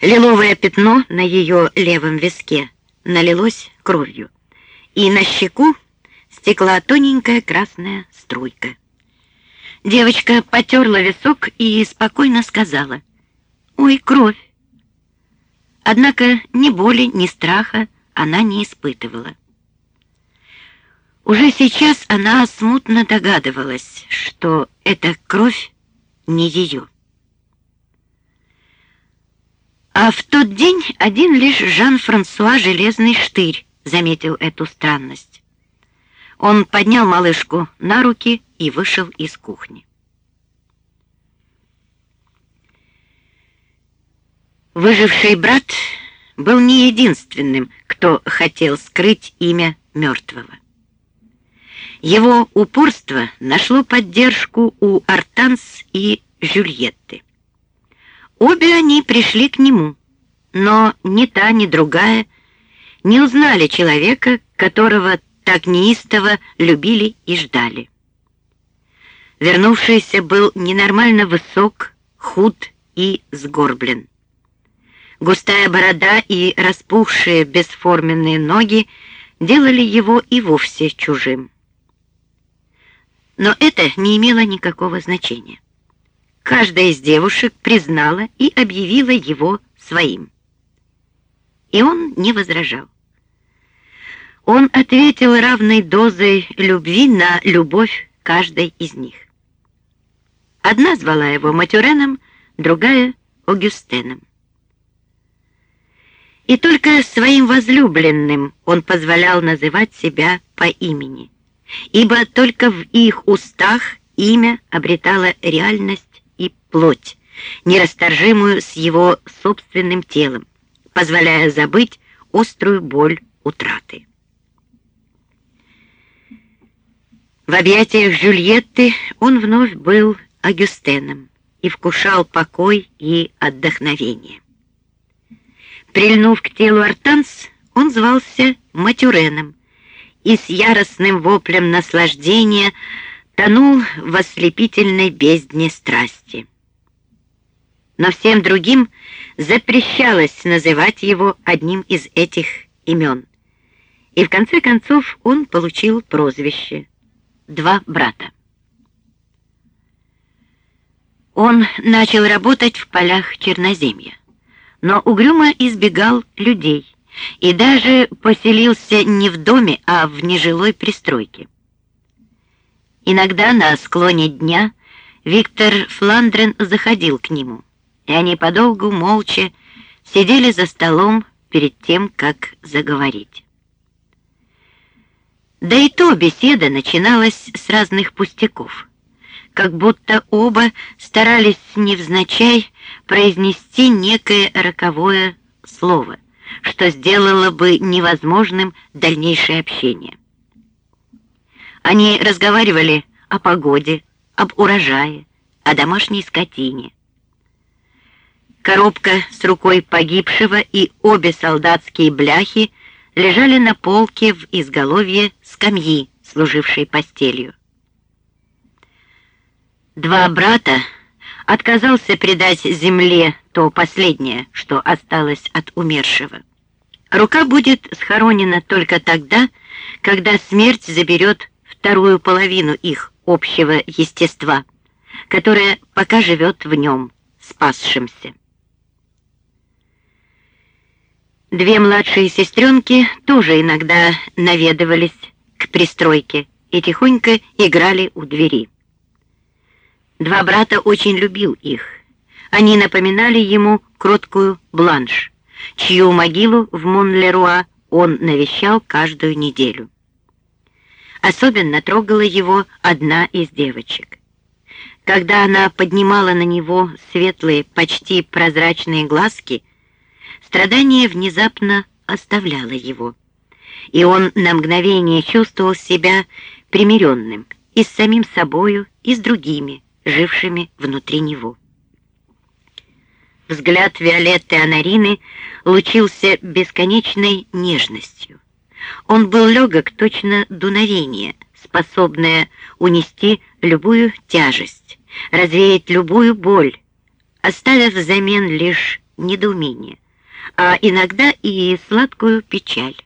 Лиловое пятно на ее левом виске налилось кровью, и на щеку стекла тоненькая красная струйка. Девочка потерла висок и спокойно сказала, «Ой, кровь!» Однако ни боли, ни страха она не испытывала. Уже сейчас она смутно догадывалась, что эта кровь не ее. А в тот день один лишь Жан-Франсуа Железный Штырь заметил эту странность. Он поднял малышку на руки и вышел из кухни. Выживший брат был не единственным, кто хотел скрыть имя мертвого. Его упорство нашло поддержку у Артанс и Жюльетты. Обе они пришли к нему, но ни та, ни другая не узнали человека, которого так неистово любили и ждали. Вернувшийся был ненормально высок, худ и сгорблен. Густая борода и распухшие бесформенные ноги делали его и вовсе чужим. Но это не имело никакого значения. Каждая из девушек признала и объявила его своим. И он не возражал. Он ответил равной дозой любви на любовь каждой из них. Одна звала его Матюреном, другая — Огюстеном. И только своим возлюбленным он позволял называть себя по имени, ибо только в их устах имя обретало реальность и плоть, нерасторжимую с его собственным телом, позволяя забыть острую боль утраты. В объятиях Жюльетты он вновь был Агюстеном и вкушал покой и отдохновение. Прильнув к телу Артанс, он звался Матюреном и с яростным воплем наслаждения тонул в ослепительной бездне страсти. Но всем другим запрещалось называть его одним из этих имен. И в конце концов он получил прозвище «Два брата». Он начал работать в полях Черноземья, но угрюмо избегал людей и даже поселился не в доме, а в нежилой пристройке. Иногда на склоне дня Виктор Фландрен заходил к нему, и они подолгу молча сидели за столом перед тем, как заговорить. Да и то беседа начиналась с разных пустяков, как будто оба старались невзначай произнести некое роковое слово, что сделало бы невозможным дальнейшее общение. Они разговаривали о погоде, об урожае, о домашней скотине. Коробка с рукой погибшего и обе солдатские бляхи лежали на полке в изголовье скамьи, служившей постелью. Два брата отказался предать земле то последнее, что осталось от умершего. Рука будет схоронена только тогда, когда смерть заберет вторую половину их общего естества, которое пока живет в нем, спасшимся. Две младшие сестренки тоже иногда наведывались к пристройке и тихонько играли у двери. Два брата очень любил их. Они напоминали ему кроткую бланш, чью могилу в Монлеруа он навещал каждую неделю. Особенно трогала его одна из девочек. Когда она поднимала на него светлые, почти прозрачные глазки, страдание внезапно оставляло его, и он на мгновение чувствовал себя примиренным и с самим собою, и с другими, жившими внутри него. Взгляд Виолетты Анарины лучился бесконечной нежностью. Он был легок точно дуновение, способное унести любую тяжесть, развеять любую боль, оставив взамен лишь недоумение, а иногда и сладкую печаль.